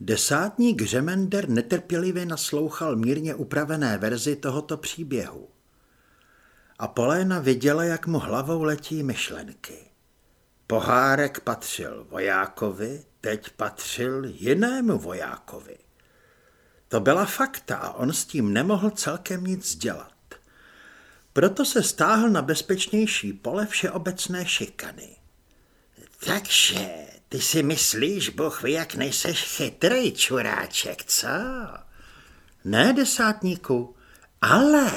Desátník Řemender netrpělivě naslouchal mírně upravené verzi tohoto příběhu. A Poléna viděla, jak mu hlavou letí myšlenky. Pohárek patřil vojákovi, teď patřil jinému vojákovi. To byla fakta a on s tím nemohl celkem nic dělat. Proto se stáhl na bezpečnější pole všeobecné šikany. Takže ty si myslíš, Bůh ví, jak nejseš chytrý, čuráček, co? Ne, desátníku, ale...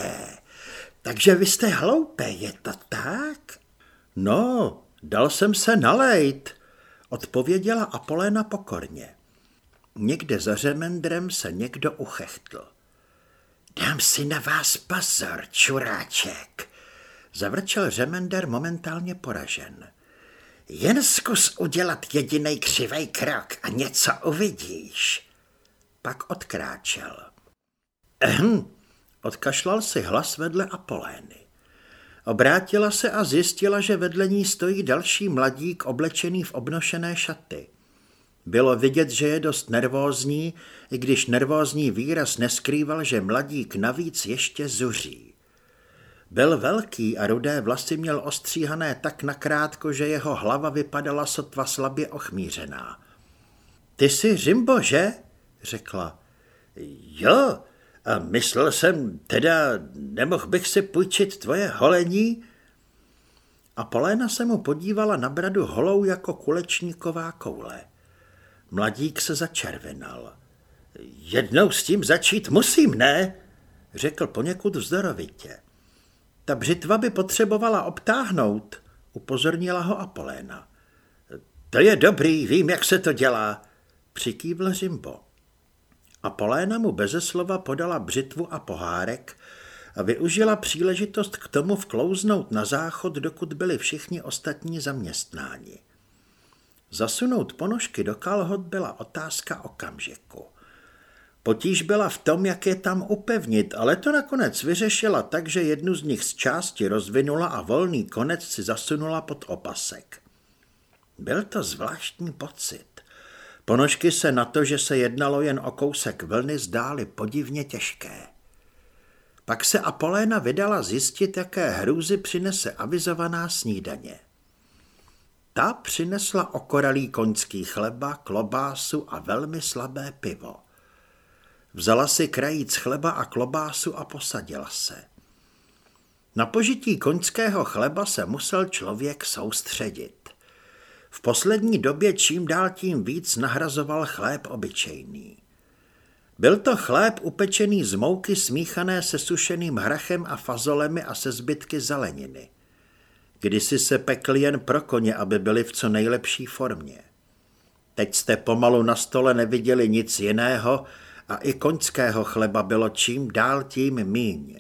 Takže vy jste hloupé, je to tak? No, dal jsem se nalejt, odpověděla Apolena pokorně. Někde za řemendrem se někdo uchechtl. Dám si na vás pozor, čuráček, zavrčel řemender momentálně poražen. Jen zkus udělat jediný křivej krok a něco uvidíš. Pak odkráčel. Ehm, odkašlal si hlas vedle Apolény. Obrátila se a zjistila, že vedle ní stojí další mladík oblečený v obnošené šaty. Bylo vidět, že je dost nervózní, i když nervózní výraz neskrýval, že mladík navíc ještě zuří. Byl velký a rudé vlasy měl ostříhané tak nakrátko, že jeho hlava vypadala sotva slabě ochmířená. Ty jsi Řimbo, že? řekla. Jo, a myslel jsem, teda nemohl bych si půjčit tvoje holení? A Poléna se mu podívala na bradu holou jako kulečníková koule. Mladík se začervenal. Jednou s tím začít musím, ne? řekl poněkud vzdorovitě. Ta břitva by potřebovala obtáhnout, upozornila ho Apoléna. To je dobrý, vím, jak se to dělá, přikývl Řimbo. Apoléna mu beze slova podala břitvu a pohárek a využila příležitost k tomu vklouznout na záchod, dokud byli všichni ostatní zaměstnáni. Zasunout ponožky do kalhot byla otázka okamžiku. Potíž byla v tom, jak je tam upevnit, ale to nakonec vyřešila tak, že jednu z nich z části rozvinula a volný konec si zasunula pod opasek. Byl to zvláštní pocit. Ponožky se na to, že se jednalo jen o kousek vlny, zdály podivně těžké. Pak se Apoléna vydala zjistit, jaké hrůzy přinese avizovaná snídaně. Ta přinesla okoralý koňský chleba, klobásu a velmi slabé pivo. Vzala si krajíc chleba a klobásu a posadila se. Na požití koňského chleba se musel člověk soustředit. V poslední době čím dál tím víc nahrazoval chléb obyčejný. Byl to chléb upečený z mouky smíchané se sušeným hrachem a fazolemi a se zbytky zeleniny. Kdysi se pekl jen pro koně, aby byli v co nejlepší formě. Teď jste pomalu na stole neviděli nic jiného, a i koňského chleba bylo čím dál tím míň.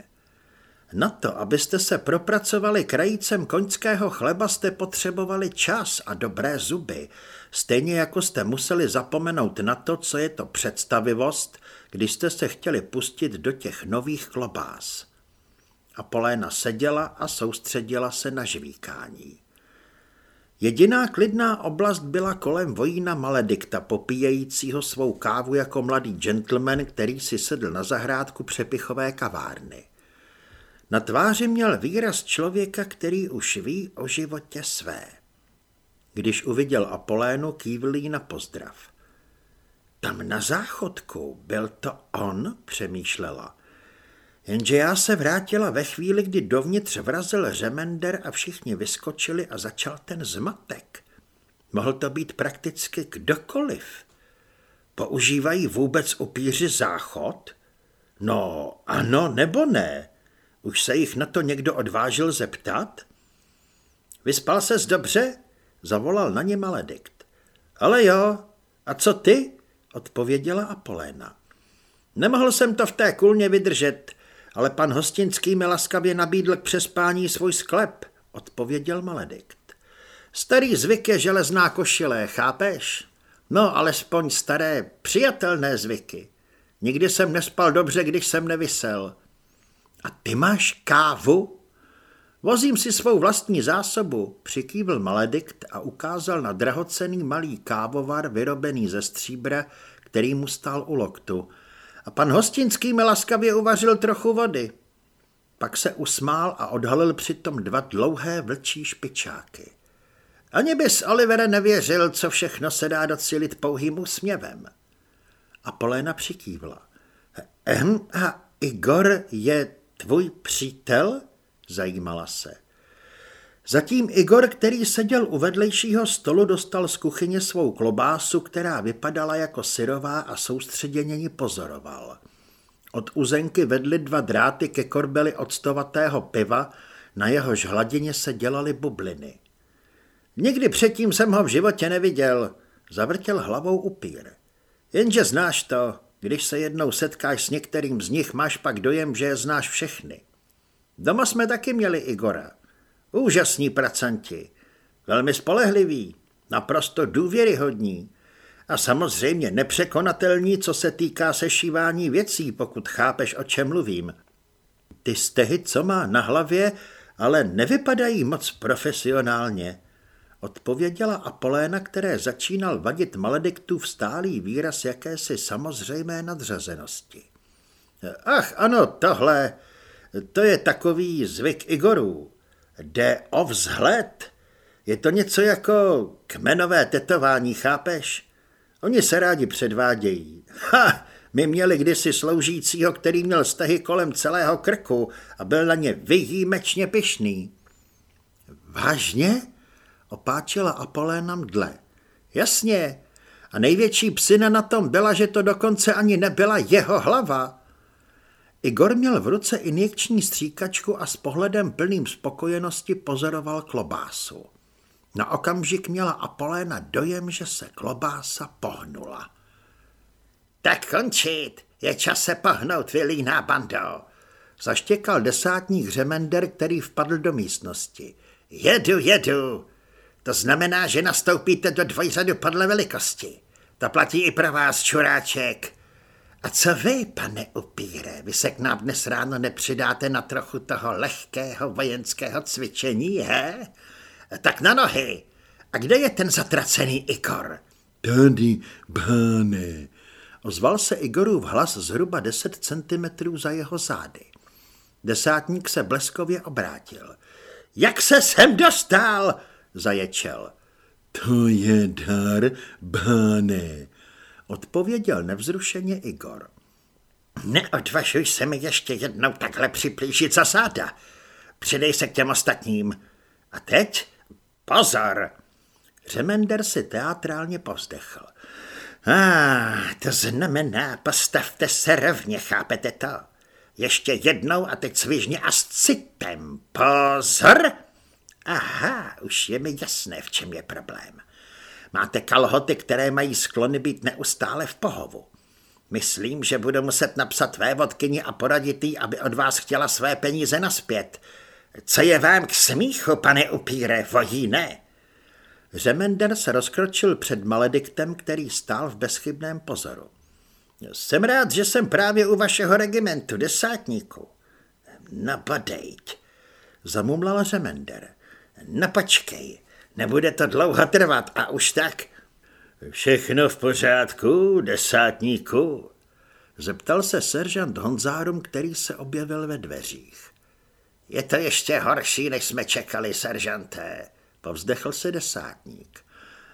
Na to, abyste se propracovali krajícem koňského chleba, jste potřebovali čas a dobré zuby, stejně jako jste museli zapomenout na to, co je to představivost, když jste se chtěli pustit do těch nových klobás. A Poléna seděla a soustředila se na žvíkání. Jediná klidná oblast byla kolem vojína Maledikta, popíjejícího svou kávu jako mladý gentleman, který si sedl na zahrádku přepichové kavárny. Na tváři měl výraz člověka, který už ví o životě své. Když uviděl Apolénu, kývl na pozdrav. Tam na záchodku byl to on, přemýšlela. Jenže já se vrátila ve chvíli, kdy dovnitř vrazil řemender a všichni vyskočili a začal ten zmatek. Mohl to být prakticky kdokoliv. Používají vůbec upíři záchod? No, ano nebo ne? Už se jich na to někdo odvážil zeptat? Vyspal ses dobře? Zavolal na ně Maledikt. Ale jo, a co ty? Odpověděla Apoléna. Nemohl jsem to v té kulně vydržet ale pan Hostinský mi laskavě nabídl k přespání svůj sklep, odpověděl Maledikt. Starý zvyk je železná košile, chápeš? No, alespoň staré, přijatelné zvyky. Nikdy jsem nespal dobře, když jsem nevysel. A ty máš kávu? Vozím si svou vlastní zásobu, přikývl maledikt a ukázal na drahocený malý kávovar vyrobený ze stříbra, který mu stál u loktu. A pan Hostinský mi laskavě uvařil trochu vody. Pak se usmál a odhalil přitom dva dlouhé vlčí špičáky. Ani bys, Olivere, nevěřil, co všechno se dá docílit pouhým úsměvem. A Poléna přikývla. Ehm, a Igor je tvůj přítel? Zajímala se. Zatím Igor, který seděl u vedlejšího stolu, dostal z kuchyně svou klobásu, která vypadala jako syrová a soustředěně ji pozoroval. Od uzenky vedly dva dráty ke korbeli octovatého piva, na jehož hladině se dělaly bubliny. Nikdy předtím jsem ho v životě neviděl, zavrtěl hlavou upír. Jenže znáš to, když se jednou setkáš s některým z nich, máš pak dojem, že je znáš všechny. Doma jsme taky měli Igora. Úžasní pracanti. Velmi spolehliví, naprosto důvěryhodní a samozřejmě nepřekonatelní, co se týká sešívání věcí, pokud chápeš, o čem mluvím. Ty stehy, co má na hlavě, ale nevypadají moc profesionálně. Odpověděla Apoléna, které začínal vadit v stálý výraz jakési samozřejmé nadřazenosti. Ach, ano, tohle, to je takový zvyk Igorů. Jde o vzhled. Je to něco jako kmenové tetování, chápeš? Oni se rádi předvádějí. Ha! My měli kdysi sloužícího, který měl stehy kolem celého krku a byl na ně vyjímečně pyšný. Vážně? Opáčila Apoléna mdle. Jasně. A největší psina na tom byla, že to dokonce ani nebyla jeho hlava. Igor měl v ruce injekční stříkačku a s pohledem plným spokojenosti pozoroval klobásu. Na okamžik měla Apoléna dojem, že se klobása pohnula. Tak končit, je čas se pohnout, vylíná bando. Zaštěkal desátník Řemender, který vpadl do místnosti. Jedu, jedu. To znamená, že nastoupíte do dvojřadu podle velikosti. To platí i pro vás, čuráček. A co vy, pane upíre, vy se k nám dnes ráno nepřidáte na trochu toho lehkého vojenského cvičení, he? Tak na nohy. A kde je ten zatracený Igor? Tady, báne. Ozval se Igorův hlas zhruba 10 centimetrů za jeho zády. Desátník se bleskově obrátil. Jak se sem dostal? Zaječel. To je dar, báne, odpověděl nevzrušeně Igor. Neodvažuj se mi ještě jednou takhle připlížit za záda. Přidej se k těm ostatním. A teď pozor! Řemender si teatrálně povzdechl. A, ah, to znamená, postavte se rovně, chápete to? Ještě jednou a teď svižně a s citem. Pozor! Aha, už je mi jasné, v čem je problém. Máte kalhoty, které mají sklony být neustále v pohovu. Myslím, že budu muset napsat tvé vodkyni a poradit jí, aby od vás chtěla své peníze naspět. Co je vám k smíchu, pane upíre, vojí ne? Řemender se rozkročil před malediktem, který stál v bezchybném pozoru. Jsem rád, že jsem právě u vašeho regimentu, desátníku. No bodejť, zamumlala Řemender. No počkej, nebude to dlouho trvat a už tak. Všechno v pořádku, desátníku? Zeptal se seržant Honzárum, který se objevil ve dveřích. Je to ještě horší, než jsme čekali, seržanté, povzdechl se desátník.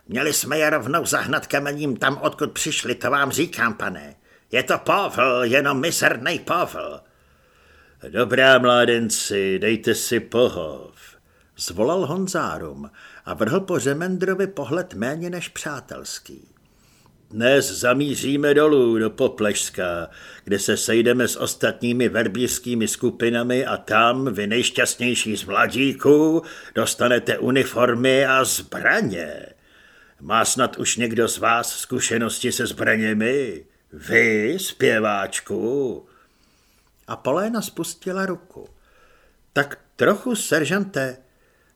Měli jsme je rovnou zahnat kamením tam, odkud přišli, to vám říkám, pane. Je to Pavel, jenom miserný Pavel. Dobrá, mládenci, dejte si pohov. Zvolal Honzárum a vrhl po Řemendrovi pohled méně než přátelský. Dnes zamíříme dolů do Poplešska, kde se sejdeme s ostatními verbířskými skupinami a tam, vy nejšťastnější z mladíků, dostanete uniformy a zbraně. Má snad už někdo z vás zkušenosti se zbraněmi? Vy, zpěváčku? A Poléna spustila ruku. Tak trochu, seržante,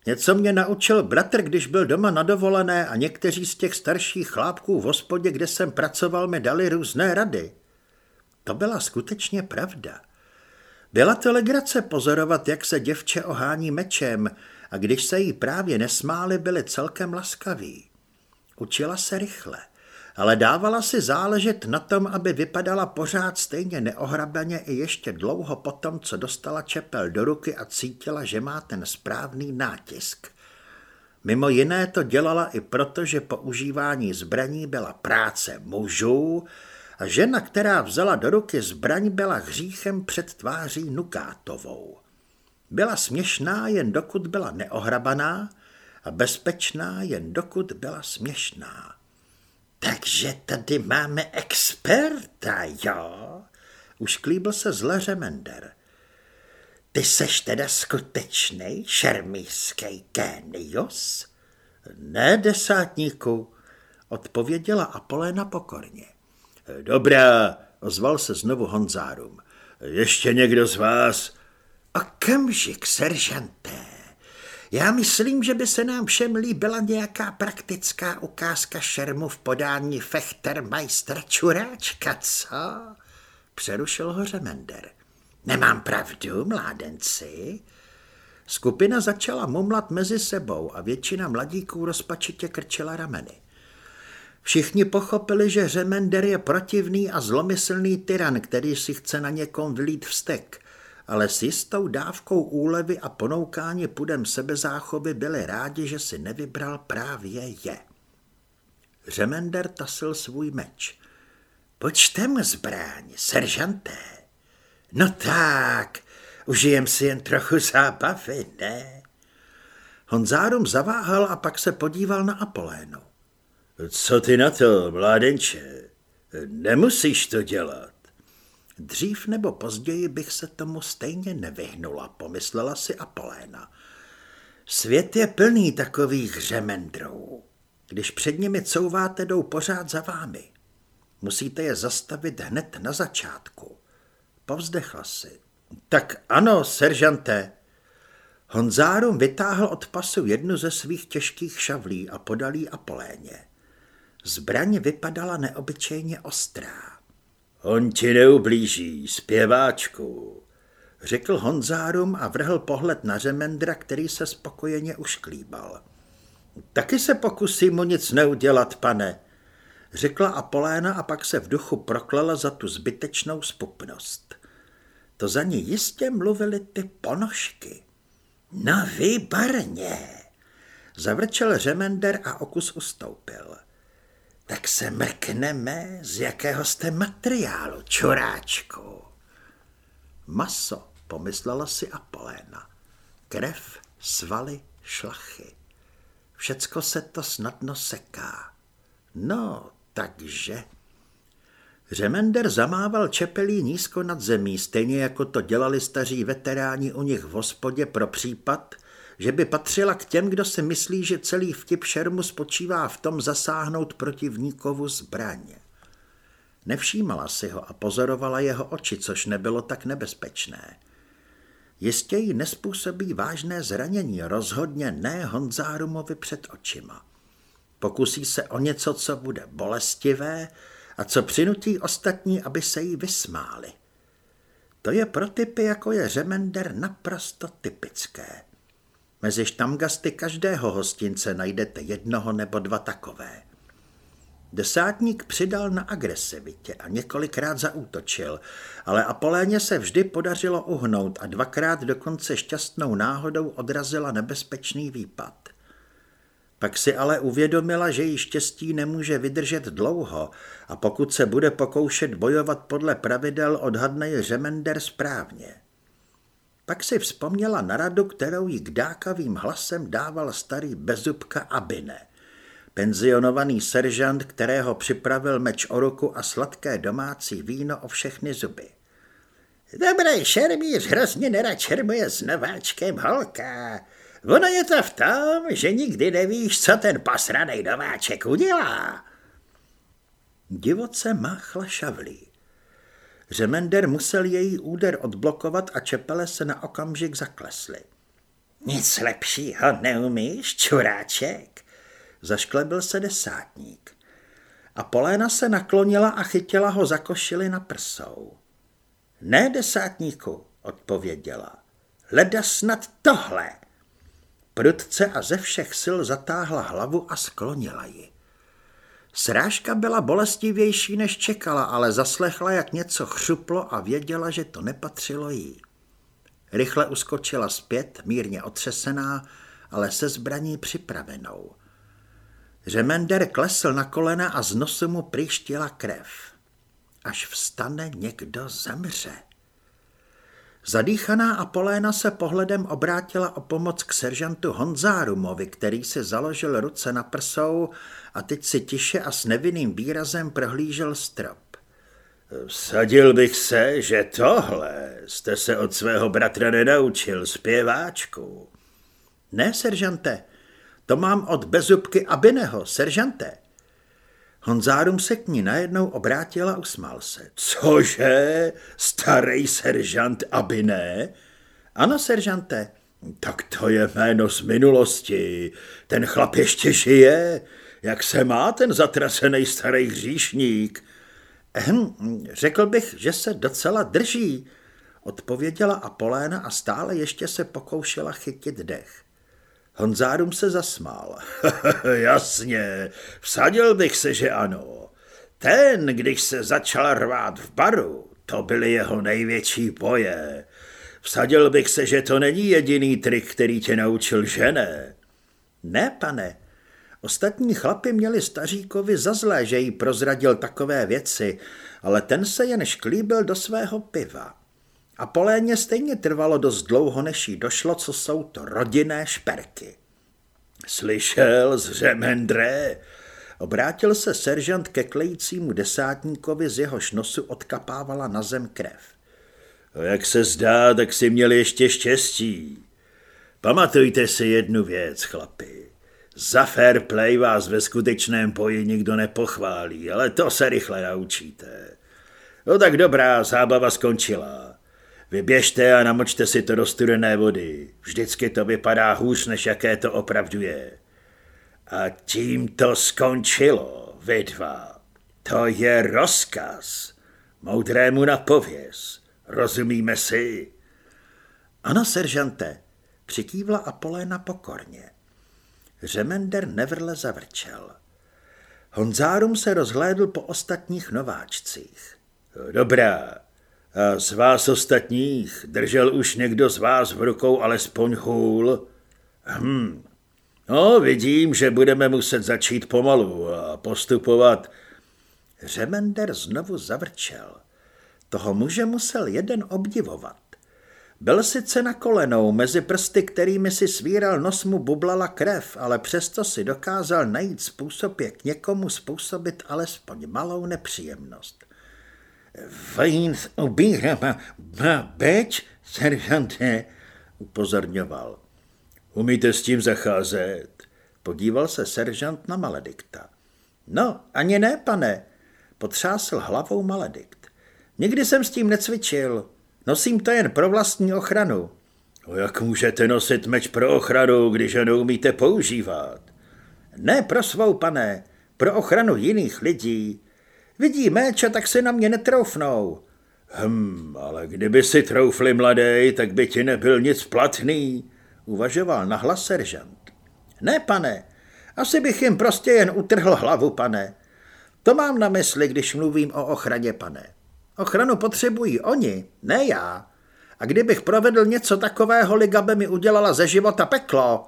Něco mě naučil bratr, když byl doma na dovolené a někteří z těch starších chlápků v hospodě, kde jsem pracoval, mi dali různé rady. To byla skutečně pravda. Byla to legrace pozorovat, jak se děvče ohání mečem a když se jí právě nesmáli, byli celkem laskaví. Učila se rychle, ale dávala si záležet na tom, aby vypadala pořád stejně neohrabeně i ještě dlouho potom, co dostala čepel do ruky a cítila, že má ten správný nátisk. Mimo jiné to dělala i proto, že používání zbraní byla práce mužů a žena, která vzala do ruky zbraň, byla hříchem před tváří Nukátovou. Byla směšná jen dokud byla neohrabaná a bezpečná jen dokud byla směšná. Takže tady máme experta, jo? Už klíbil se zle Remender. Ty seš teda skutečný šermířský génius? Ne, desátníku, odpověděla Apoléna pokorně. Dobrá, ozval se znovu Honzárum. Ještě někdo z vás? Okamžik, seržanté. Já myslím, že by se nám všem líbila nějaká praktická ukázka šermu v podání fechtermajstra Čuráčka, co? Přerušil ho Řemender. Nemám pravdu, mládenci? Skupina začala mumlat mezi sebou a většina mladíků rozpačitě krčila rameny. Všichni pochopili, že Řemender je protivný a zlomyslný tyran, který si chce na někom vlít vztek, ale s jistou dávkou úlevy a ponoukání pudem sebezáchovy byli rádi, že si nevybral právě je. Řemender tasil svůj meč. Počtem zbraň, seržanté. No tak, užijem si jen trochu zábavy, ne? Honzárum zaváhal a pak se podíval na Apolénu. Co ty na to, mládenče? Nemusíš to dělat. Dřív nebo později bych se tomu stejně nevyhnula, pomyslela si Apoléna. Svět je plný takových řemendrů. Když před nimi couváte, jdou pořád za vámi. Musíte je zastavit hned na začátku. Povzdechla si. Tak ano, seržante. Honzárum vytáhl od pasu jednu ze svých těžkých šavlí a podal jí Apoléně. Zbraň vypadala neobyčejně ostrá. On ti neublíží, zpěváčku, řekl Honzárum a vrhl pohled na Řemendra, který se spokojeně ušklíbal. Taky se pokusím mu nic neudělat, pane, řekla Apoléna a pak se v duchu proklela za tu zbytečnou spupnost. To za ní jistě mluvily ty ponožky. No výborně, zavrčel Řemender a okus ustoupil. Tak se mrkneme, z jakého jste materiálu, čuráčku. Maso, pomyslela si Apoléna. Krev, svaly, šlachy. Všecko se to snadno seká. No, takže... Řemender zamával čepelí nízko nad zemí, stejně jako to dělali staří veteráni u nich v hospodě pro případ, že by patřila k těm, kdo si myslí, že celý vtip šermu spočívá v tom zasáhnout protivníkovu zbraně. Nevšímala si ho a pozorovala jeho oči, což nebylo tak nebezpečné. Jistě jí nespůsobí vážné zranění, rozhodně ne Honzárumovi před očima. Pokusí se o něco, co bude bolestivé a co přinutí ostatní, aby se jí vysmáli. To je pro typy, jako je Řemender, naprosto typické. Mezi štamgasty každého hostince najdete jednoho nebo dva takové. Desátník přidal na agresivitě a několikrát zaútočil, ale Apoléně se vždy podařilo uhnout a dvakrát dokonce šťastnou náhodou odrazila nebezpečný výpad. Pak si ale uvědomila, že jí štěstí nemůže vydržet dlouho a pokud se bude pokoušet bojovat podle pravidel, odhadne řemender správně. Pak si vzpomněla na radu, kterou jí kdákavým hlasem dával starý bezubka Abine, penzionovaný seržant, kterého připravil meč o ruku a sladké domácí víno o všechny zuby. Dobrý šermíř hrozně nerad šermuje s nováčkem holka. Ono je to v tom, že nikdy nevíš, co ten posranej nováček udělá. Divoce máchla šavlí. Řemender musel její úder odblokovat a čepele se na okamžik zaklesly. Nic lepšího neumíš, čuráček? Zašklebil se desátník. A Poléna se naklonila a chytila ho za košili na prsou. Ne, desátníku, odpověděla. Leda snad tohle. Prudce a ze všech sil zatáhla hlavu a sklonila ji. Srážka byla bolestivější, než čekala, ale zaslechla, jak něco chřuplo a věděla, že to nepatřilo jí. Rychle uskočila zpět, mírně otřesená, ale se zbraní připravenou. Řemender klesl na kolena a z nosu mu přištila krev. Až vstane, někdo zemře. Zadýchaná Apoléna se pohledem obrátila o pomoc k seržantu Honzárumovi, který si založil ruce na prsou a teď si tiše a s nevinným výrazem prohlížel strop. Vsadil bych se, že tohle jste se od svého bratra nenaučil, zpěváčku. Ne, seržante, to mám od bezubky Abineho, seržante. Honzárum se k ní najednou obrátil a usmál se. Cože? Starý seržant Abine? Ano, seržante. Tak to je jméno z minulosti. Ten chlap ještě žije. Jak se má ten zatracený starý hříšník? Ehm, řekl bych, že se docela drží, odpověděla Apoléna a stále ještě se pokoušela chytit dech. Honzárum se zasmál. Jasně, vsadil bych se, že ano. Ten, když se začal rvát v baru, to byly jeho největší boje. Vsadil bych se, že to není jediný trik, který tě naučil, že ne? Ne, pane. Ostatní chlapi měli staříkovi za zlé, že jí prozradil takové věci, ale ten se jen šklíbil do svého piva. A Poléně stejně trvalo dost dlouho, než jí došlo, co jsou to rodinné šperky. Slyšel z Řemendré? Obrátil se seržant ke klejícímu desátníkovi, z jehož nosu odkapávala na zem krev. A jak se zdá, tak si měli ještě štěstí. Pamatujte si jednu věc, chlapi. Za fair play vás ve skutečném boji nikdo nepochválí, ale to se rychle naučíte. No tak dobrá, zábava skončila. Vyběžte a namočte si to do studené vody. Vždycky to vypadá hůř, než jaké to opravdu je. A tím to skončilo, vy dva. To je rozkaz. Moudrému napověz. Rozumíme si? Ano, seržante, přikývla Apoléna pokorně. Řemender nevrle zavrčel. Honzárum se rozhlédl po ostatních nováčcích. Dobrá, a z vás ostatních držel už někdo z vás v rukou alespoň hůl? Hm, no vidím, že budeme muset začít pomalu a postupovat. Řemender znovu zavrčel. Toho muže musel jeden obdivovat. Byl sice na kolenou, mezi prsty, kterými si svíral nos mu bublala krev, ale přesto si dokázal najít způsob, jak někomu způsobit alespoň malou nepříjemnost. Vajínc obíra má, má beč, seržante, upozorňoval. Umíte s tím zacházet? Podíval se seržant na maledikta. No, ani ne, pane, potřásl hlavou maledikt. Nikdy jsem s tím necvičil. Nosím to jen pro vlastní ochranu. O jak můžete nosit meč pro ochranu, když ho neumíte používat? Ne pro svou, pane, pro ochranu jiných lidí. Vidí méče, tak si na mě netroufnou. Hm, ale kdyby si troufli mladej, tak by ti nebyl nic platný, uvažoval nahlas seržant. Ne, pane, asi bych jim prostě jen utrhl hlavu, pane. To mám na mysli, když mluvím o ochraně, pane. Ochranu potřebují oni, ne já. A kdybych provedl něco takového, Liga by mi udělala ze života peklo.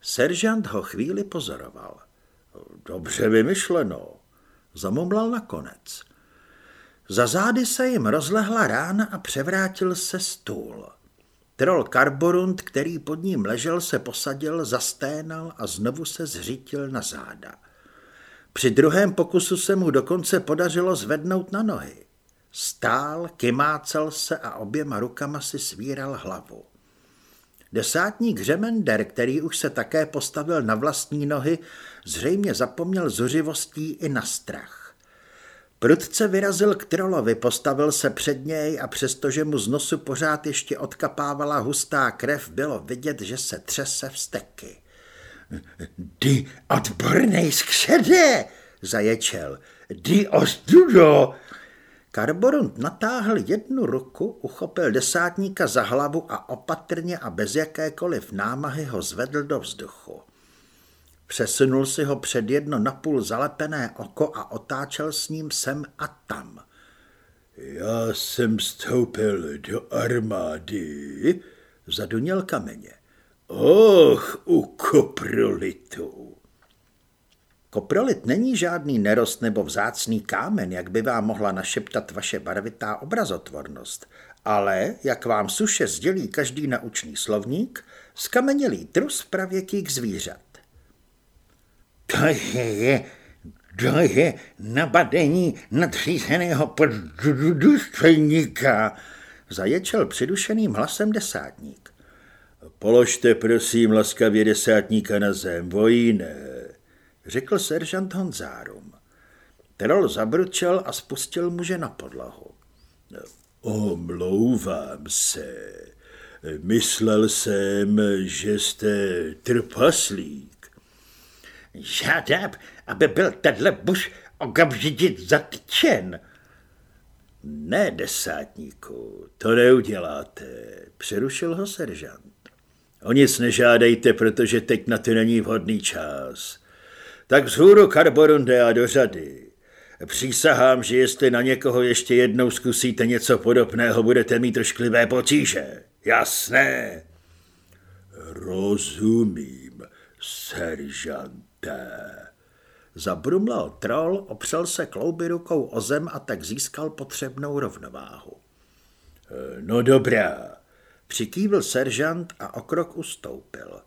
Seržant ho chvíli pozoroval. Dobře vymyšleno, zamumlal nakonec. Za zády se jim rozlehla rána a převrátil se stůl. Trol Karborund, který pod ním ležel, se posadil, zasténal a znovu se zřítil na záda. Při druhém pokusu se mu dokonce podařilo zvednout na nohy. Stál, kymácel se a oběma rukama si svíral hlavu. Desátník Řemender, který už se také postavil na vlastní nohy, zřejmě zapomněl zuřivostí i na strach. Prudce vyrazil k trolovi, postavil se před něj a přestože mu z nosu pořád ještě odkapávala hustá krev, bylo vidět, že se třese vsteky. Dy odbornej skřede, zaječel. Dy ostudo, Karborund natáhl jednu ruku, uchopil desátníka za hlavu a opatrně a bez jakékoliv námahy ho zvedl do vzduchu. Přesunul si ho před jedno napůl zalepené oko a otáčel s ním sem a tam. Já jsem vstoupil do armády, zaduněl kameně. Och, u koprolitu. Koprolit není žádný nerost nebo vzácný kámen, jak by vám mohla našeptat vaše barvitá obrazotvornost, ale, jak vám suše sdělí každý naučný slovník, skamenělý trus pravěkých zvířat. To je, to je nabadení nadřízeného důstojníka, zaječel přidušeným hlasem desátník. Položte prosím laskavě desátníka na zem, vojíne, řekl seržant Honzárum. Terol zabručel a spustil muže na podlahu. Omlouvám se. Myslel jsem, že jste trpaslík. Žádám, aby byl tenhle muž okamžitě zatčen. Ne, desátníku, to neuděláte, přerušil ho seržant. O nic nežádejte, protože teď na to není vhodný čas. Tak vzhůru Karborunde a do řady. Přísahám, že jestli na někoho ještě jednou zkusíte něco podobného, budete mít ošklivé potíže. Jasné? Rozumím, seržante. Zabrumlal troll, opřel se klouby rukou o zem a tak získal potřebnou rovnováhu. No dobrá, přikývl seržant a o krok ustoupil.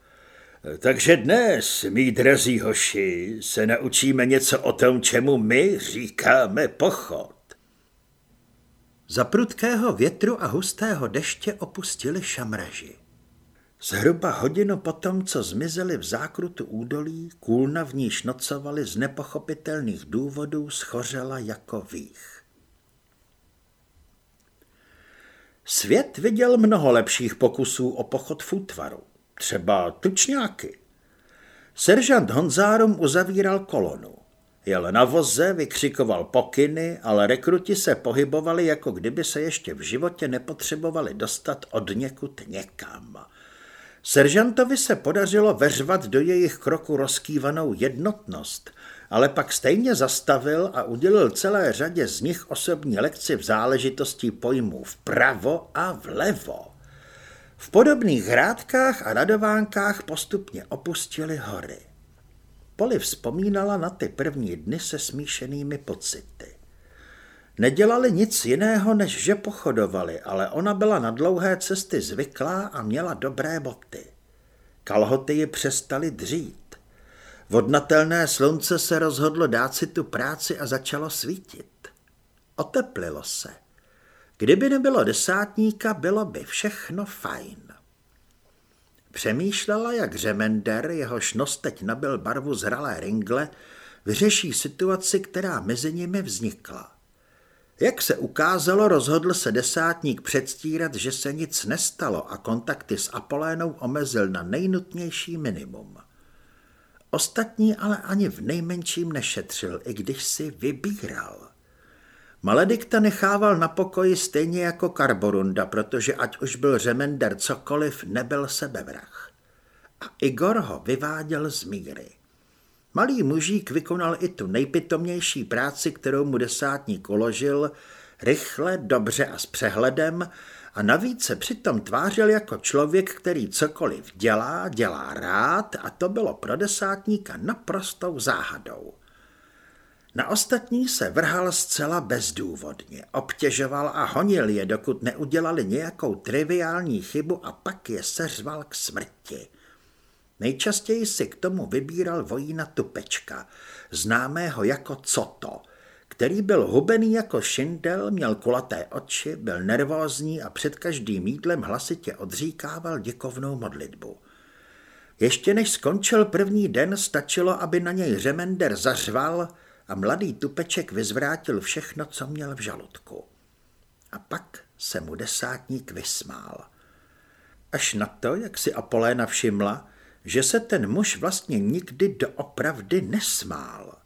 Takže dnes, mý drazí hoši, se naučíme něco o tom, čemu my říkáme pochod. Za prudkého větru a hustého deště opustili šamraži. Zhruba hodinu potom, co zmizeli v zákrutu údolí, kůlna v níž nocovali z nepochopitelných důvodů schořela jako vých. Svět viděl mnoho lepších pokusů o pochod v útvaru třeba tučňáky. Seržant Honzárum uzavíral kolonu. Jel na voze, vykřikoval pokyny, ale rekruti se pohybovali, jako kdyby se ještě v životě nepotřebovali dostat od někud někam. Seržantovi se podařilo veřvat do jejich kroku rozkývanou jednotnost, ale pak stejně zastavil a udělil celé řadě z nich osobní lekci v záležitosti pojmů vpravo a vlevo. V podobných hrádkách a radovánkách postupně opustili hory. Poli vzpomínala na ty první dny se smíšenými pocity. Nedělali nic jiného, než že pochodovali, ale ona byla na dlouhé cesty zvyklá a měla dobré boty. Kalhoty ji přestaly dřít. Vodnatelné slunce se rozhodlo dát si tu práci a začalo svítit. Oteplilo se. Kdyby nebylo desátníka, bylo by všechno fajn. Přemýšlela, jak řemender, jehož nos teď nabil barvu zralé ringle, vyřeší situaci, která mezi nimi vznikla. Jak se ukázalo, rozhodl se desátník předstírat, že se nic nestalo a kontakty s Apolénou omezil na nejnutnější minimum. Ostatní ale ani v nejmenším nešetřil, i když si vybíral. Maledikta nechával na pokoji stejně jako Karborunda, protože ať už byl řemender cokoliv, nebyl sebevrah. A Igor ho vyváděl z míry. Malý mužík vykonal i tu nejpitomnější práci, kterou mu desátník uložil, rychle, dobře a s přehledem a navíc se přitom tvářil jako člověk, který cokoliv dělá, dělá rád a to bylo pro desátníka naprostou záhadou. Na ostatní se vrhal zcela bezdůvodně, obtěžoval a honil je, dokud neudělali nějakou triviální chybu a pak je seřval k smrti. Nejčastěji si k tomu vybíral vojína Tupečka, známého jako Coto, který byl hubený jako šindel, měl kulaté oči, byl nervózní a před každým jídlem hlasitě odříkával děkovnou modlitbu. Ještě než skončil první den, stačilo, aby na něj řemender zařval – a mladý tupeček vyzvrátil všechno, co měl v žaludku. A pak se mu desátník vysmál. Až na to, jak si Apoléna všimla, že se ten muž vlastně nikdy doopravdy nesmál.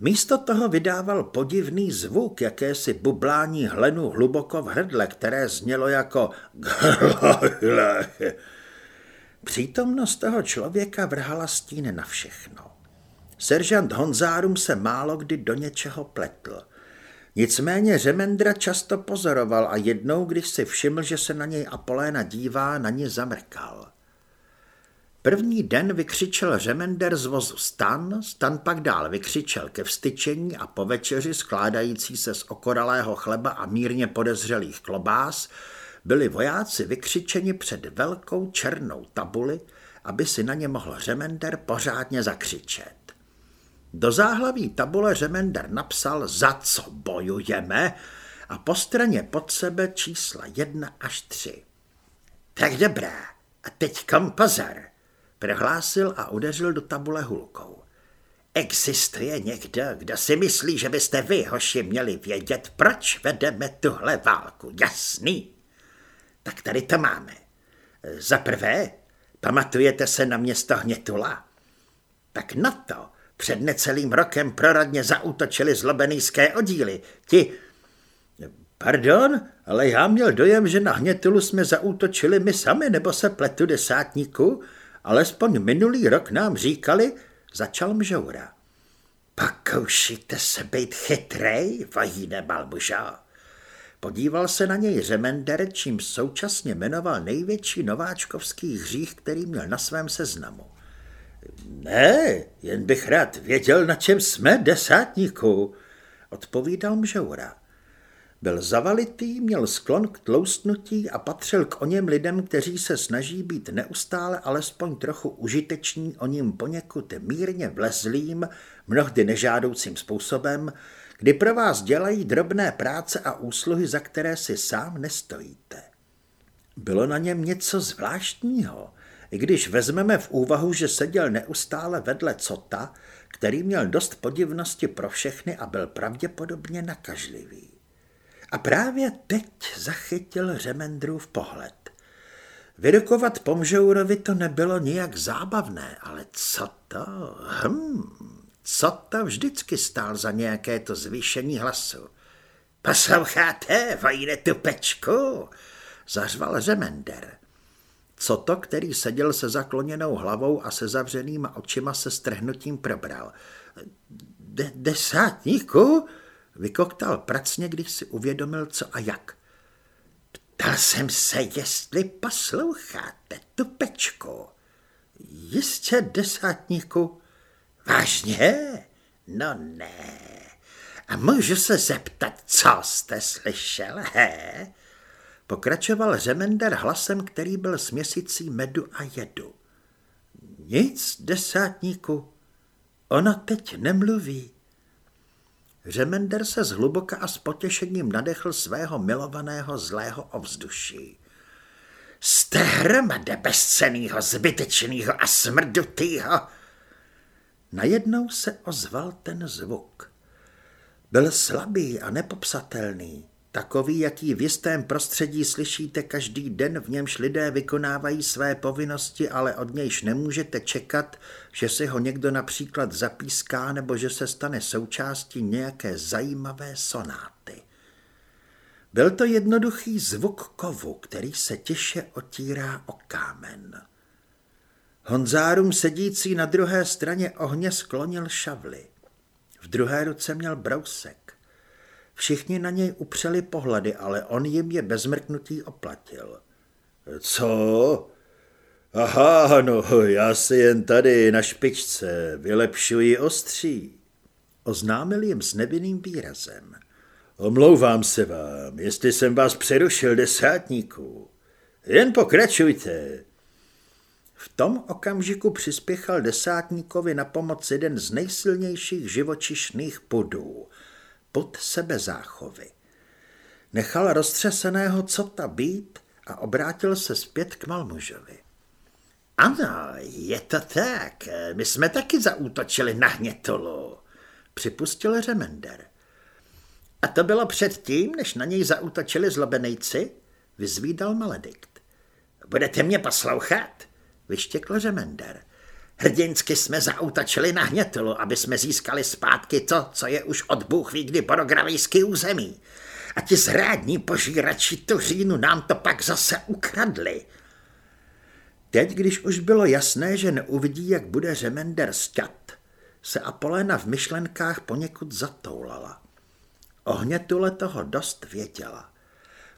Místo toho vydával podivný zvuk, jakési bublání hlenu hluboko v hrdle, které znělo jako Přítomnost toho člověka vrhala stín na všechno. Seržant Honzárum se málo kdy do něčeho pletl. Nicméně Řemendra často pozoroval a jednou, když si všiml, že se na něj Apoléna dívá, na ně zamrkal. První den vykřičel Řemender z vozu stan, stan pak dál vykřičel ke vstyčení a po večeři skládající se z okoralého chleba a mírně podezřelých klobás byli vojáci vykřičeni před velkou černou tabuli, aby si na ně mohl Řemender pořádně zakřičet. Do záhlaví tabule Řemender napsal, za co bojujeme a po straně pod sebe čísla jedna až tři. Tak dobrá, a teď kom pozor, prohlásil a udeřil do tabule hulkou. Existuje někdo, kdo si myslí, že byste vy, hoši, měli vědět, proč vedeme tuhle válku, jasný? Tak tady to máme. Za prvé, pamatujete se na město Hnětula? Tak na to před necelým rokem proradně zautočili zlobenýské oddíly. Ti... Pardon, ale já měl dojem, že na Hnětulu jsme zautočili my sami, nebo se pletu desátníku? Alespoň minulý rok nám říkali, začal mžoura. Pokoušíte se být chytrej, vajíne balbuža. Podíval se na něj Řemender, čím současně jmenoval největší nováčkovský hřích, který měl na svém seznamu. Ne, jen bych rád věděl, na čem jsme, desátníku, odpovídal Mžoura. Byl zavalitý, měl sklon k tloustnutí a patřil k o něm lidem, kteří se snaží být neustále alespoň trochu užiteční o ním poněkud mírně vlezlým, mnohdy nežádoucím způsobem, kdy pro vás dělají drobné práce a úsluhy, za které si sám nestojíte. Bylo na něm něco zvláštního, i když vezmeme v úvahu, že seděl neustále vedle Cota, který měl dost podivnosti pro všechny a byl pravděpodobně nakažlivý. A právě teď zachytil Řemendrův pohled. Vyrokovat Pomžourovi to nebylo nijak zábavné, ale co to? Hm, co to vždycky stál za nějaké to zvýšení hlasu? Posloucháte, vajne tu pečku? Zařval Řemender. Co to, který seděl se zakloněnou hlavou a se zavřenýma očima se strhnutím probral. De- desátníku? Vykoktal pracně, když si uvědomil, co a jak. Ptal jsem se, jestli posloucháte tu pečku. Jistě, desátníku. Vážně? No ne. A můžu se zeptat, co jste slyšel, he? Pokračoval Řemender hlasem, který byl směsicí medu a jedu. Nic, desátníku, ona teď nemluví. Řemender se zhluboka a s potěšením nadechl svého milovaného zlého ovzduší. Jste hromada bezcenýho, zbytečnýho a smrdutýho. Najednou se ozval ten zvuk. Byl slabý a nepopsatelný. Takový, jaký v jistém prostředí slyšíte každý den, v němž lidé vykonávají své povinnosti, ale od nějž nemůžete čekat, že si ho někdo například zapíská nebo že se stane součástí nějaké zajímavé sonáty. Byl to jednoduchý zvuk kovu, který se tiše otírá o kámen. Honzárum sedící na druhé straně ohně sklonil šavly. V druhé ruce měl brousek. Všichni na něj upřeli pohledy, ale on jim je bez mrknutí oplatil. Co? Aha, no, já si jen tady na špičce vylepšuji ostří. Oznámil jim s nevinným výrazem. Omlouvám se vám, jestli jsem vás přerušil desátníků. Jen pokračujte. V tom okamžiku přispěchal desátníkovi na pomoc jeden z nejsilnějších živočišných pudů, pod sebezáchovy. Nechal roztřeseného cota být a obrátil se zpět k Malmužovi. Ano, je to tak. My jsme taky zaútočili na hnětolu, připustil Remender. A to bylo předtím, než na něj zaútočili zlobenejci? Vyzvídal Maledikt. Budete mě poslouchat? Vyštěkl Remender. Hrdinsky jsme zautačili na hnětulu, aby jsme získali zpátky to, co je už od Bůh ví kdy borogravijský území. A ti zrádní požírači tu říjnu nám to pak zase ukradli. Teď, když už bylo jasné, že neuvidí, jak bude Řemender sťat, se Apolena v myšlenkách poněkud zatoulala. O hnětule toho dost věděla.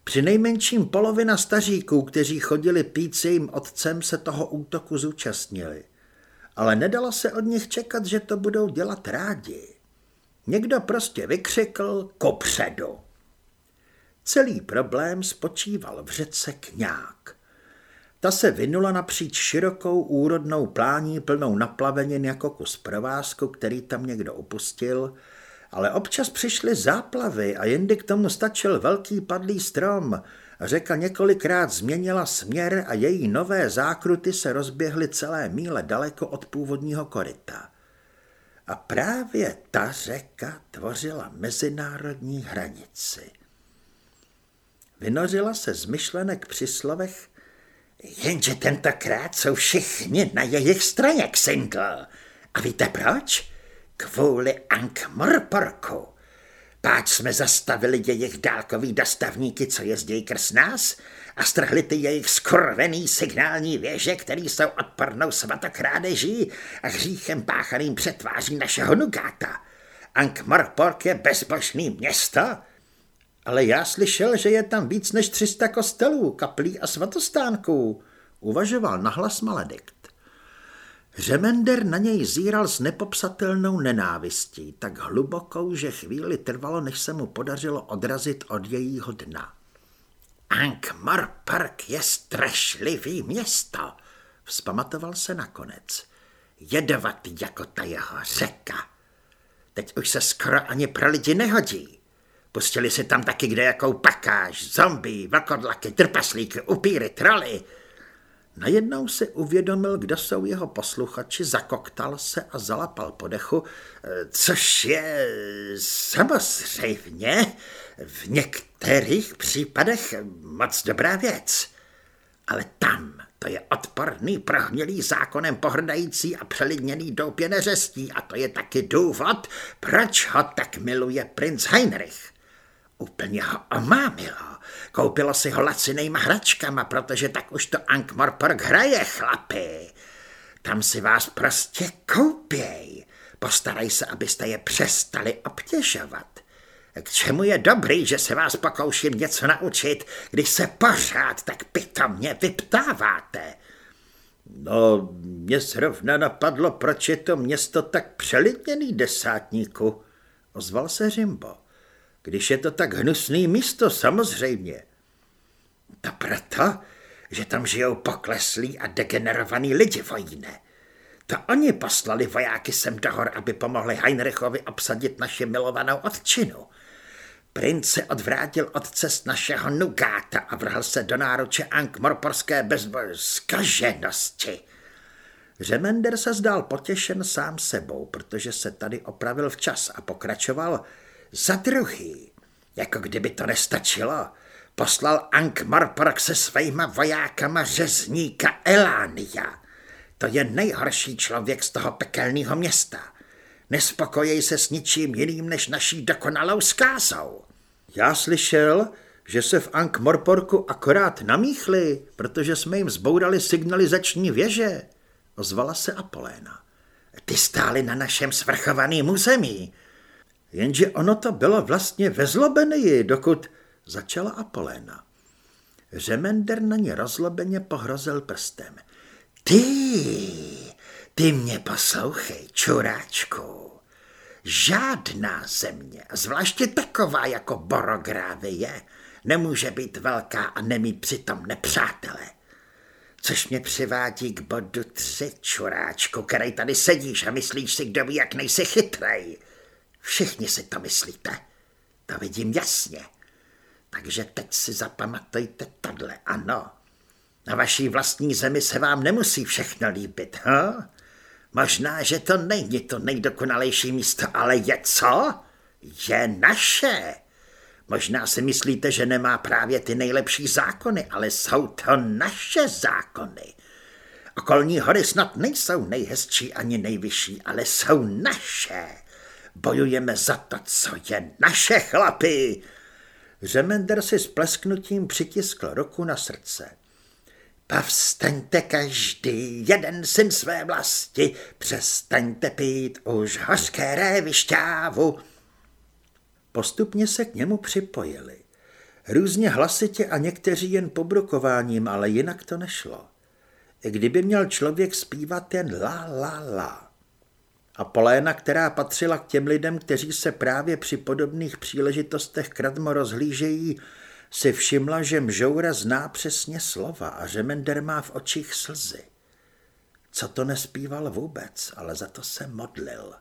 Při nejmenším polovina staříků, kteří chodili pít s jejím otcem, se toho útoku zúčastnili. Ale nedalo se od nich čekat, že to budou dělat rádi. Někdo prostě vykřikl kopředu. Celý problém spočíval v řece Kňák. Ta se vynula napříč širokou úrodnou plání plnou naplavenin jako kus provázku, který tam někdo opustil, ale občas přišly záplavy a jindy k tomu stačil velký padlý strom. Řeka několikrát změnila směr a její nové zákruty se rozběhly celé míle daleko od původního koryta. A právě ta řeka tvořila mezinárodní hranici. Vynořila se z myšlenek při slovech Jenže tentokrát jsou všichni na jejich straně, Xindl. A víte proč? Kvůli Ankh-Morporku. Páč jsme zastavili jejich dálkový dostavníky, co jezdí krz nás, a strhli ty jejich skorvený signální věže, který jsou odpornou svatokrádeží a hříchem páchaným přetváří našeho Nugáta. Ankh-Morpork je bezbožný město, ale já slyšel, že je tam víc než 300 kostelů, kaplí a svatostánků, uvažoval nahlas Maledikt. Řemender na něj zíral s nepopsatelnou nenávistí, tak hlubokou, že chvíli trvalo, než se mu podařilo odrazit od jejího dna. Ankh-Morpork je strašlivý město, vzpamatoval se nakonec. Jedovatý jako ta jeho řeka. Teď už se skoro ani pro lidi nehodí. Pustili si tam taky kde jakou pakáž, zombie, vlkodlaky, trpaslíky, upíry, troly. Najednou si uvědomil, kdo jsou jeho posluchači, zakoktal se a zalapal po dechu, což je samozřejmě v některých případech moc dobrá věc. Ale tam to je odporný, prohnělý zákonem pohrdající a přelidněný doupě neřestí a to je taky důvod, proč ho tak miluje princ Heinrich. Úplně ho omámilo. Koupilo si ho lacinejma hračkama, protože tak už to Ankh-Morpork hraje, chlapi. Tam si vás prostě koupěj. Postaraj se, abyste je přestali obtěžovat. K čemu je dobrý, že se vás pokouším něco naučit, když se pořád tak pitomně vyptáváte? No, mě zrovna napadlo, proč je to město tak přelidněný desátníku, ozval se Řimbo když je to tak hnusný místo, samozřejmě. To proto, že tam žijou pokleslí a degenerovaní lidi, vojíne. To oni poslali vojáky sem do hor, aby pomohli Heinrichovi obsadit naši milovanou otčinu. Princ se odvrátil od cest našeho Nugáta a vrhl se do náruče Ankh-Morporské bezbožskaženosti. Řemender se zdál potěšen sám sebou, protože se tady opravil včas a pokračoval – za druhý, jako kdyby to nestačilo, poslal Ank Morpork se svýma vojákama řezníka Elánia. To je nejhorší člověk z toho pekelného města. Nespokojí se s ničím jiným než naší dokonalou zkázou. Já slyšel, že se v Ank Morporku akorát namíchli, protože jsme jim zbourali signalizační věže, ozvala se Apoléna. Ty stály na našem svrchovaném území, Jenže ono to bylo vlastně ve zlobeneji, dokud začala Apoléna. Řemender na ně rozlobeně pohrozil prstem. Ty, ty mě poslouchej, čuráčku. Žádná země, zvláště taková jako Borográvie, nemůže být velká a nemít přitom nepřátele. Což mě přivádí k bodu tři, čuráčku, který tady sedíš a myslíš si, kdo ví, jak nejsi chytrej. Všichni si to myslíte. To vidím jasně. Takže teď si zapamatujte tohle, ano. Na vaší vlastní zemi se vám nemusí všechno líbit, ha? Možná, že to není to nejdokonalejší místo, ale je co? Je naše. Možná si myslíte, že nemá právě ty nejlepší zákony, ale jsou to naše zákony. Okolní hory snad nejsou nejhezčí ani nejvyšší, ale jsou naše. Bojujeme za to, co je naše, chlapy. Řemender si s plesknutím přitiskl ruku na srdce. Povstaňte každý, jeden syn své vlasti, přestaňte pít už hořké révy šťávu. Postupně se k němu připojili. Různě hlasitě a někteří jen pobrukováním, ale jinak to nešlo. Kdyby měl člověk zpívat jen la la la. A Poléna, která patřila k těm lidem, kteří se právě při podobných příležitostech kradmo rozhlížejí, si všimla, že Mžoura zná přesně slova a že Mender má v očích slzy. Co to nespíval vůbec, ale za to se modlil.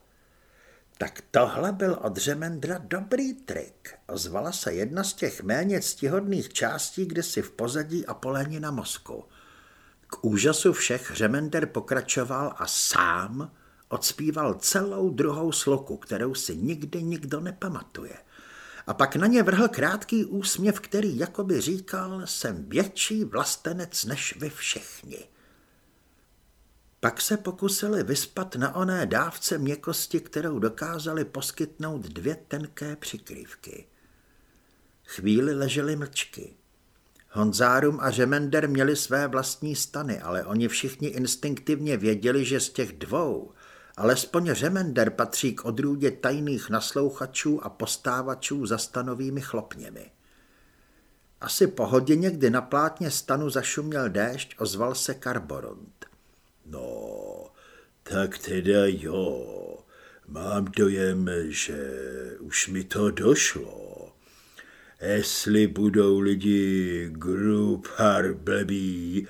Tak tohle byl od Řemendra dobrý trik, ozvala se jedna z těch méně ctihodných částí, kde si v pozadí Apoléni na mozku. K úžasu všech Řemender pokračoval a sám odspíval celou druhou sloku, kterou si nikdy nikdo nepamatuje. A pak na ně vrhl krátký úsměv, který jakoby říkal, jsem větší vlastenec než vy všichni. Pak se pokusili vyspat na oné dávce měkosti, kterou dokázali poskytnout dvě tenké přikrývky. Chvíli leželi mlčky. Honzárum a Řemender měli své vlastní stany, ale oni všichni instinktivně věděli, že z těch dvou alespoň Řemender patří k odrůdě tajných naslouchačů a postávačů za stanovými chlopněmi. Asi po hodině, kdy na plátně stanu zašuměl déšť, ozval se Karborund. No, tak teda jo. Mám dojem, že už mi to došlo. Jestli budou lidi Grupar blbí,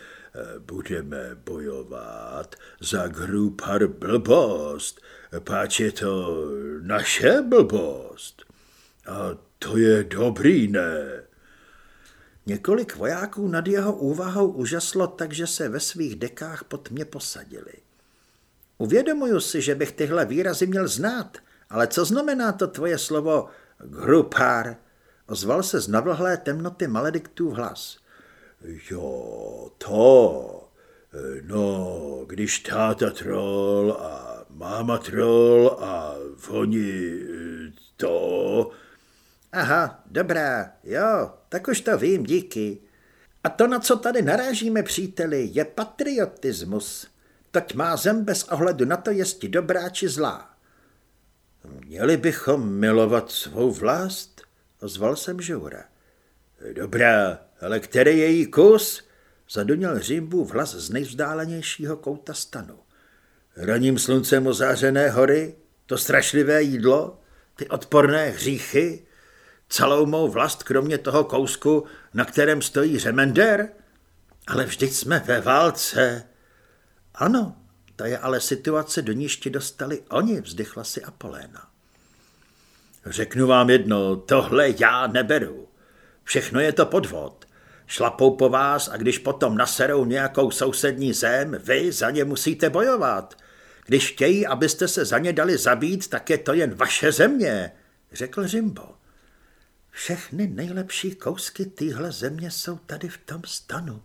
budeme bojovat za Grupar blbost, páč je to naše blbost. A to je dobrý, ne? Několik vojáků nad jeho úvahou užaslo tak, že se ve svých dekách pod mě posadili. Uvědomuju si, že bych tyhle výrazy měl znát, ale co znamená to tvoje slovo grupár? Ozval se z navlhlé temnoty malediktů hlas. Jo, to. No, když táta troll a máma troll a oni to... Aha, dobrá, jo, tak už to vím, díky. A to, na co tady narážíme, příteli, je patriotismus. Toť má zem bez ohledu na to, jestli dobrá či zlá. Měli bychom milovat svou vlast, ozval jsem Žoura. Dobrá, ale který je její kus? Zadoněl Řimbův hlas z nejvzdálenějšího kouta stanu. Raním sluncem ozářené hory, to strašlivé jídlo, ty odporné hříchy, celou mou vlast, kromě toho kousku, na kterém stojí řemender? Ale vždyť jsme ve válce. Ano, to je ale situace, do níž ti dostali oni, vzdychla si Apoléna. Řeknu vám jedno, tohle já neberu. Všechno je to podvod. Šlapou po vás a když potom naserou nějakou sousední zem, vy za ně musíte bojovat. Když chtějí, abyste se za ně dali zabít, tak je to jen vaše země, řekl Řimbo. Všechny nejlepší kousky téhle země jsou tady v tom stanu.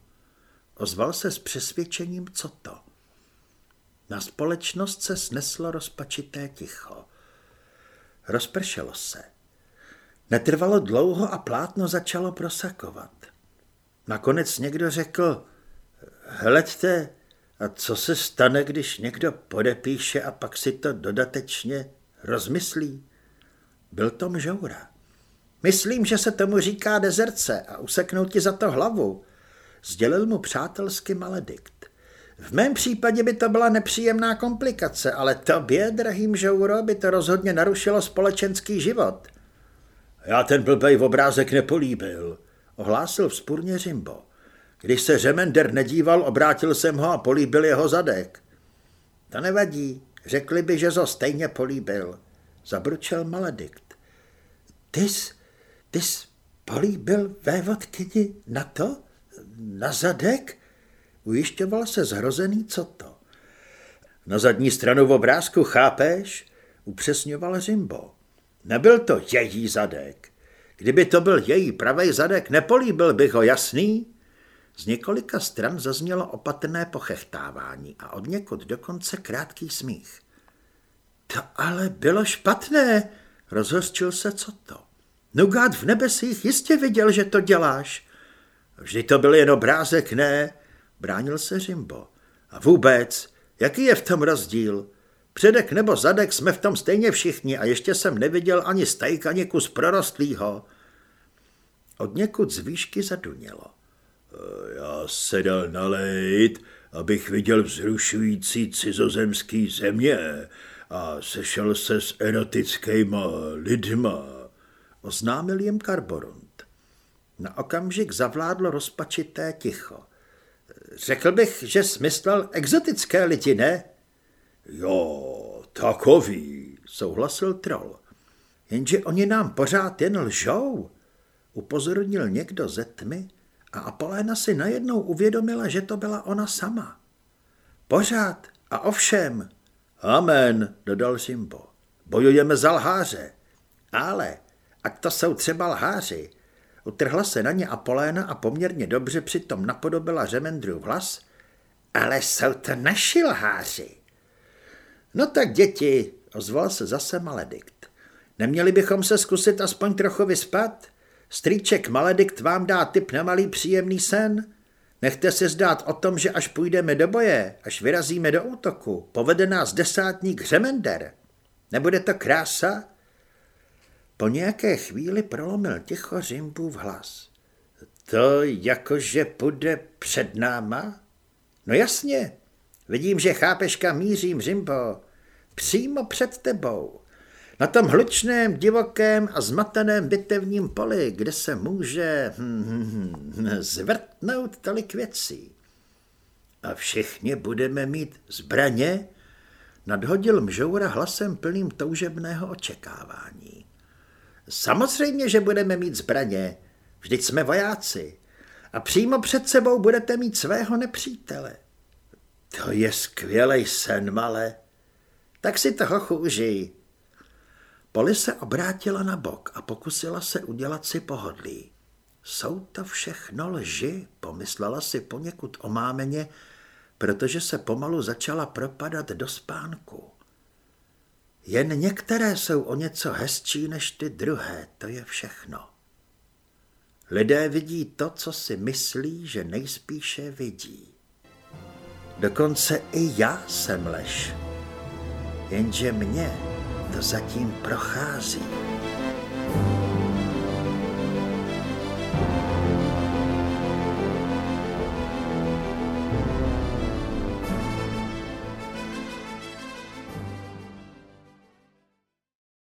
Ozval se s přesvědčením, co to. Na společnost se sneslo rozpačité ticho. Rozpršelo se. Netrvalo dlouho a plátno začalo prosakovat. Nakonec někdo řekl, hleďte, a co se stane, když někdo podepíše a pak si to dodatečně rozmyslí? Byl to mžoura. Myslím, že se tomu říká dezerce a useknou ti za to hlavu. Sdělil mu přátelsky maledikt. V mém případě by to byla nepříjemná komplikace, ale tobě, drahým žouro, by to rozhodně narušilo společenský život. Já ten blbej obrázek nepolíbil, ohlásil vzpůrně Řimbo. Když se Řemender nedíval, obrátil jsem ho a políbil jeho zadek. To nevadí, řekli by, že to stejně políbil, zabručel maledikt. Ty jsi, ty jsi políbil vévodkyni na to? Na zadek? Ujišťoval se zhrozený, co to. Na zadní stranu v obrázku, chápeš? Upřesňoval Řimbo. Nebyl to její zadek. Kdyby to byl její pravý zadek, nepolíbil bych ho, jasný? Z několika stran zaznělo opatrné pochechtávání a od někud dokonce krátký smích. To ale bylo špatné, rozhořčil se co to. Nugát v nebesích jistě viděl, že to děláš. Vždy to byl jen obrázek, ne? Bránil se Rimbo. A vůbec, jaký je v tom rozdíl? Předek nebo zadek jsme v tom stejně všichni a ještě jsem neviděl ani stajk, ani kus prorostlýho. Od někud z výšky zadunělo. Já se dal nalejt, abych viděl vzrušující cizozemský země a sešel se s erotickýma lidma, oznámil jim Karborund. Na okamžik zavládlo rozpačité ticho. Řekl bych, že smyslel exotické lidi, ne? Jo, takový, souhlasil troll. Jenže oni nám pořád jen lžou, upozornil někdo ze tmy a Apoléna si najednou uvědomila, že to byla ona sama. Pořád a ovšem. Amen, dodal Simbo. Bojujeme za lháře. Ale, ať to jsou třeba lháři. Utrhla se na ně Apoléna a poměrně dobře přitom napodobila Řemendrův hlas. Ale jsou to naši lháři. No tak děti, ozval se zase Maledikt. Neměli bychom se zkusit aspoň trochu vyspat? Strýček Maledikt vám dá tip na malý příjemný sen? Nechte se zdát o tom, že až půjdeme do boje, až vyrazíme do útoku, povede nás desátník Řemender. Nebude to krása? Po nějaké chvíli prolomil ticho v hlas. To jakože půjde před náma? No jasně, vidím, že chápeš, kam mířím, Řimbo. Přímo před tebou. Na tom hlučném, divokém a zmateném bitevním poli, kde se může hm, hm, hm, zvrtnout tolik věcí. A všichni budeme mít zbraně? Nadhodil mžoura hlasem plným toužebného očekávání. Samozřejmě, že budeme mít zbraně. Vždyť jsme vojáci. A přímo před sebou budete mít svého nepřítele. To je skvělej sen, male. Tak si toho užij. Poli se obrátila na bok a pokusila se udělat si pohodlí. Jsou to všechno lži, pomyslela si poněkud omámeně, protože se pomalu začala propadat do spánku. Jen některé jsou o něco hezčí než ty druhé, to je všechno. Lidé vidí to, co si myslí, že nejspíše vidí. Dokonce i já jsem lež, jenže mě to zatím prochází.